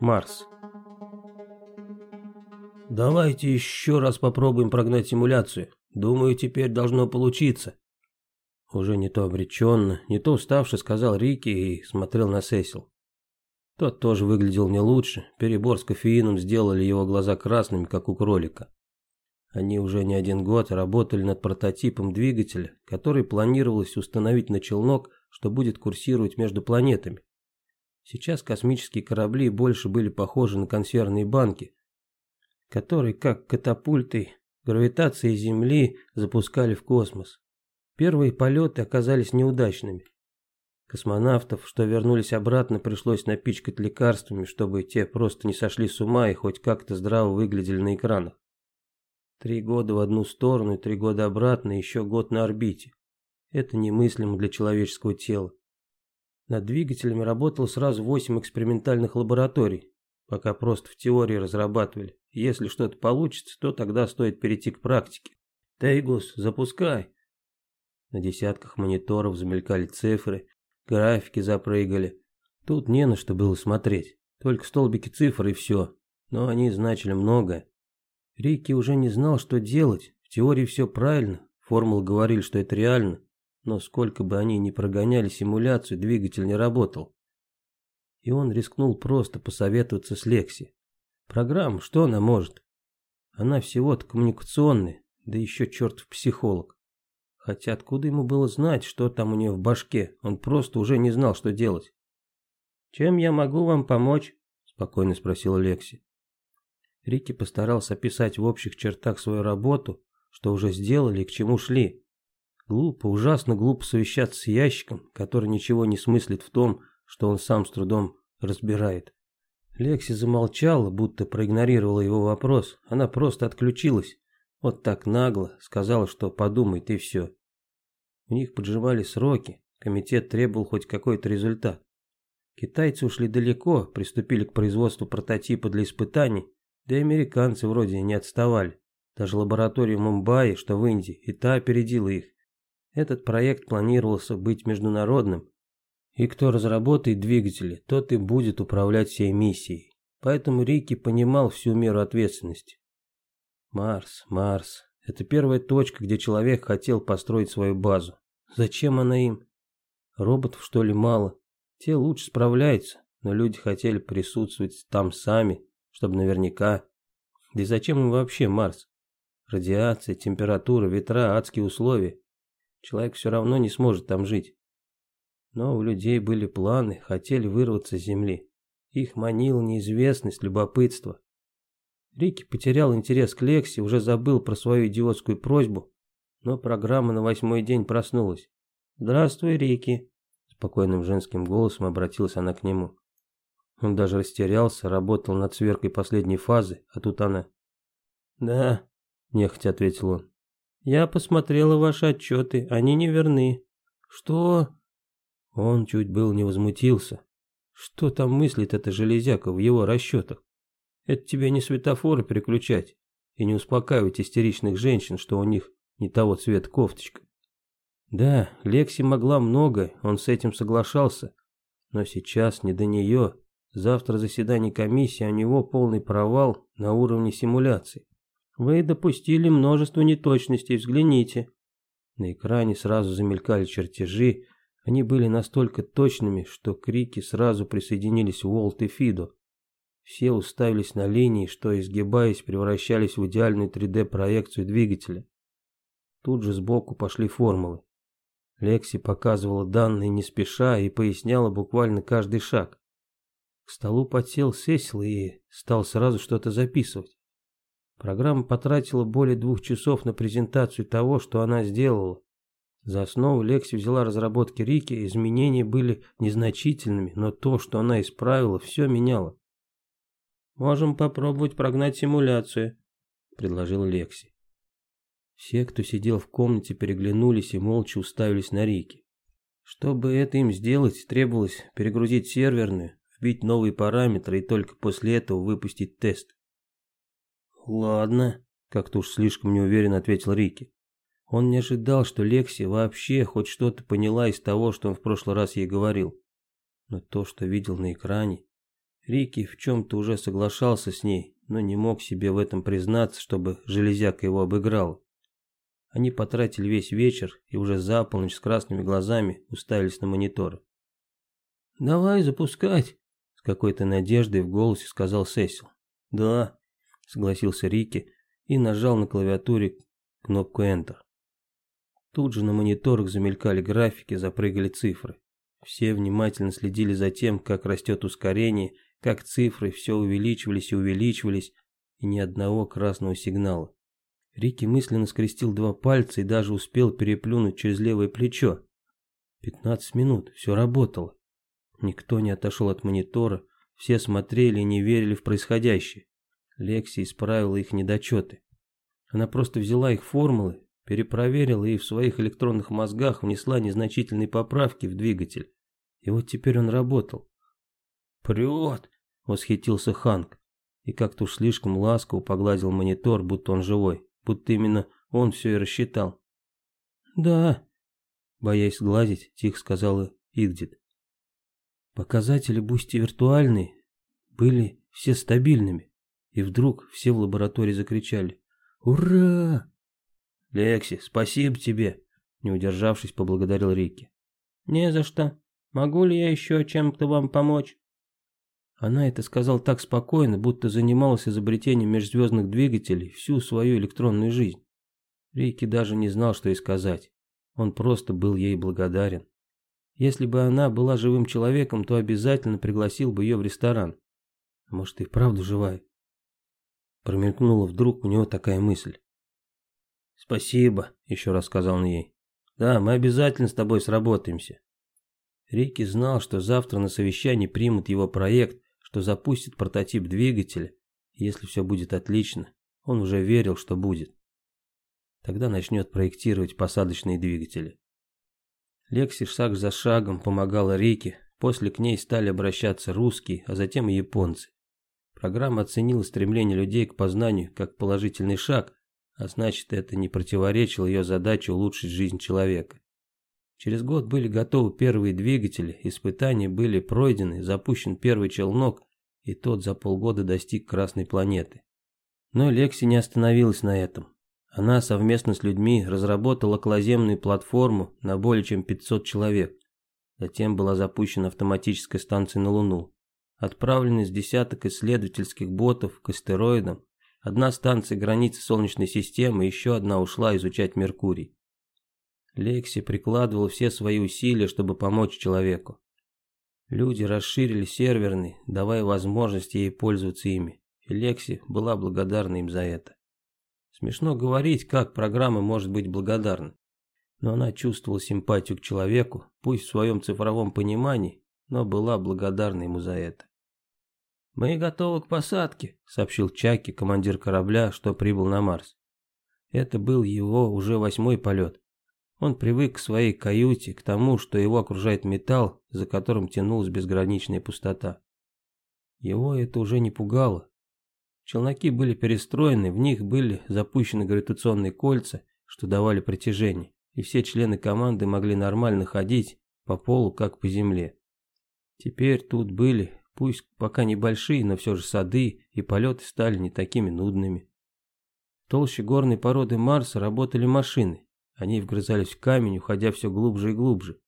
Марс. Давайте еще раз попробуем прогнать симуляцию. Думаю, теперь должно получиться. Уже не то обреченно, не то уставше сказал Рики и смотрел на Сесил. Тот тоже выглядел не лучше, перебор с кофеином сделали его глаза красными, как у кролика. Они уже не один год работали над прототипом двигателя, который планировалось установить на челнок, что будет курсировать между планетами. Сейчас космические корабли больше были похожи на консервные банки, которые, как катапультой, гравитацией Земли запускали в космос. Первые полеты оказались неудачными. Космонавтов, что вернулись обратно, пришлось напичкать лекарствами, чтобы те просто не сошли с ума и хоть как-то здраво выглядели на экранах. Три года в одну сторону три года обратно, еще год на орбите. Это немыслимо для человеческого тела. Над двигателями работало сразу восемь экспериментальных лабораторий, пока просто в теории разрабатывали. Если что-то получится, то тогда стоит перейти к практике. Тейгус, запускай. На десятках мониторов замелькали цифры, графики запрыгали. Тут не на что было смотреть, только столбики цифр и все. Но они значили многое. Рики уже не знал, что делать. В теории все правильно, формулы говорили, что это реально. Но сколько бы они ни прогоняли симуляцию, двигатель не работал. И он рискнул просто посоветоваться с Лекси. Программа, что она может? Она всего-то коммуникационная, да еще чертов психолог. Хотя откуда ему было знать, что там у нее в башке? Он просто уже не знал, что делать. «Чем я могу вам помочь?» – спокойно спросила Лекси. Рики постарался описать в общих чертах свою работу, что уже сделали и к чему шли. Глупо, ужасно глупо совещаться с ящиком, который ничего не смыслит в том, что он сам с трудом разбирает. Лекси замолчала, будто проигнорировала его вопрос. Она просто отключилась. Вот так нагло сказала, что подумает и все. У них поджимали сроки, комитет требовал хоть какой-то результат. Китайцы ушли далеко, приступили к производству прототипа для испытаний, да и американцы вроде не отставали. Даже лаборатория Мумбаи, что в Индии, и та опередила их. Этот проект планировался быть международным, и кто разработает двигатели, тот и будет управлять всей миссией. Поэтому Рики понимал всю меру ответственности. Марс, Марс. Это первая точка, где человек хотел построить свою базу. Зачем она им? Роботов, что ли, мало? Те лучше справляются, но люди хотели присутствовать там сами, чтобы наверняка. Да и зачем им вообще Марс? Радиация, температура, ветра, адские условия. Человек все равно не сможет там жить. Но у людей были планы, хотели вырваться с земли. Их манила неизвестность, любопытство. Рики потерял интерес к Лекси, уже забыл про свою идиотскую просьбу, но программа на восьмой день проснулась. «Здравствуй, Рики», — спокойным женским голосом обратилась она к нему. Он даже растерялся, работал над сверкой последней фазы, а тут она. «Да», – нехотя ответил он. «Я посмотрела ваши отчеты, они не верны». «Что?» Он чуть был не возмутился. Что там мыслит эта железяка в его расчетах? Это тебе не светофоры переключать и не успокаивать истеричных женщин, что у них не того цвета кофточка. Да, Лекси могла много, он с этим соглашался, но сейчас не до нее. Завтра заседание комиссии, а у него полный провал на уровне симуляции. Вы допустили множество неточностей, взгляните. На экране сразу замелькали чертежи, они были настолько точными, что крики сразу присоединились Уолт и Фидо. Все уставились на линии, что, изгибаясь, превращались в идеальную 3D-проекцию двигателя. Тут же сбоку пошли формулы. Лекси показывала данные не спеша и поясняла буквально каждый шаг. К столу подсел Сесил и стал сразу что-то записывать. Программа потратила более двух часов на презентацию того, что она сделала. За основу Лекси взяла разработки Рики, изменения были незначительными, но то, что она исправила, все меняло. «Можем попробовать прогнать симуляцию», — предложил Лекси. Все, кто сидел в комнате, переглянулись и молча уставились на Рики. Чтобы это им сделать, требовалось перегрузить серверную, вбить новые параметры и только после этого выпустить тест. «Ладно», — как-то уж слишком неуверенно ответил Рики. Он не ожидал, что Лекси вообще хоть что-то поняла из того, что он в прошлый раз ей говорил. Но то, что видел на экране, Рики в чем-то уже соглашался с ней, но не мог себе в этом признаться, чтобы железяка его обыграл. Они потратили весь вечер и уже за полночь с красными глазами уставились на мониторы. «Давай запускать», — с какой-то надеждой в голосе сказал Сесил. «Да», — согласился Рики и нажал на клавиатуре кнопку Enter. Тут же на мониторах замелькали графики, запрыгали цифры. Все внимательно следили за тем, как растет ускорение, как цифры все увеличивались и увеличивались, и ни одного красного сигнала. Рики мысленно скрестил два пальца и даже успел переплюнуть через левое плечо. Пятнадцать минут, все работало. Никто не отошел от монитора, все смотрели и не верили в происходящее. Лекси исправила их недочеты. Она просто взяла их формулы, перепроверила и в своих электронных мозгах внесла незначительные поправки в двигатель. И вот теперь он работал. «Прет!» — восхитился Ханк. И как-то уж слишком ласково погладил монитор, будто он живой, будто именно он все и рассчитал. «Да», — боясь сглазить, тихо сказала Игдит. Показатели Бусти виртуальные были все стабильными, и вдруг все в лаборатории закричали «Ура!» «Лекси, спасибо тебе!» Не удержавшись, поблагодарил Рикки. «Не за что. Могу ли я еще чем-то вам помочь?» Она это сказала так спокойно, будто занималась изобретением межзвездных двигателей всю свою электронную жизнь. Рикки даже не знал, что ей сказать. Он просто был ей благодарен. Если бы она была живым человеком, то обязательно пригласил бы ее в ресторан. Может, и правда живая? Промелькнула вдруг у него такая мысль. «Спасибо», — еще раз сказал он ей. «Да, мы обязательно с тобой сработаемся». Рики знал, что завтра на совещании примут его проект, что запустит прототип двигателя. если все будет отлично, он уже верил, что будет. Тогда начнет проектировать посадочные двигатели. Лекси шаг за шагом помогала Рике, после к ней стали обращаться русские, а затем и японцы. Программа оценила стремление людей к познанию как положительный шаг, а значит это не противоречило ее задаче улучшить жизнь человека. Через год были готовы первые двигатели, испытания были пройдены, запущен первый челнок, и тот за полгода достиг Красной планеты. Но Лекси не остановилась на этом. Она совместно с людьми разработала околоземную платформу на более чем 500 человек. Затем была запущена автоматическая станция на Луну. Отправлены с десяток исследовательских ботов к астероидам. Одна станция границы Солнечной системы, еще одна ушла изучать Меркурий. Лекси прикладывал все свои усилия, чтобы помочь человеку. Люди расширили серверный, давая возможность ей пользоваться ими, и Лекси была благодарна им за это. Смешно говорить, как программа может быть благодарна. Но она чувствовала симпатию к человеку, пусть в своем цифровом понимании, но была благодарна ему за это. «Мы готовы к посадке», — сообщил Чаки, командир корабля, что прибыл на Марс. Это был его уже восьмой полет. Он привык к своей каюте, к тому, что его окружает металл, за которым тянулась безграничная пустота. Его это уже не пугало, Челноки были перестроены, в них были запущены гравитационные кольца, что давали притяжение, и все члены команды могли нормально ходить по полу, как по земле. Теперь тут были, пусть пока небольшие, но все же сады, и полеты стали не такими нудными. Толще горной породы Марса работали машины. Они вгрызались в камень, уходя все глубже и глубже.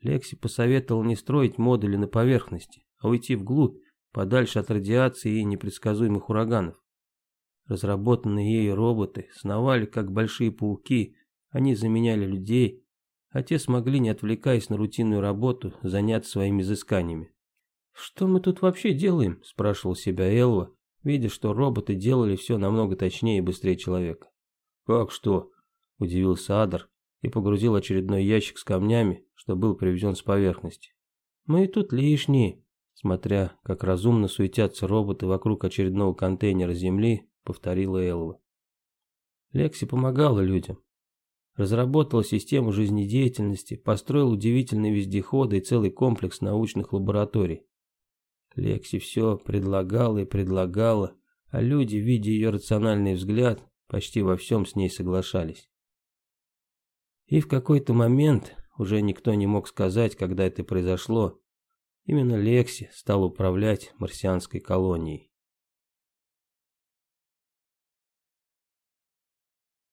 Лекси посоветовал не строить модули на поверхности, а уйти вглубь, подальше от радиации и непредсказуемых ураганов. Разработанные ею роботы сновали, как большие пауки, они заменяли людей, а те смогли, не отвлекаясь на рутинную работу, заняться своими изысканиями. «Что мы тут вообще делаем?» – спрашивал себя Элва, видя, что роботы делали все намного точнее и быстрее человека. «Как что?» – удивился Адар и погрузил очередной ящик с камнями, что был привезен с поверхности. «Мы тут лишние», Смотря, как разумно суетятся роботы вокруг очередного контейнера земли, повторила Элва. Лекси помогала людям. Разработала систему жизнедеятельности, построила удивительные вездеходы и целый комплекс научных лабораторий. Лекси все предлагала и предлагала, а люди, видя ее рациональный взгляд, почти во всем с ней соглашались. И в какой-то момент, уже никто не мог сказать, когда это произошло, Именно Лекси стал управлять марсианской колонией.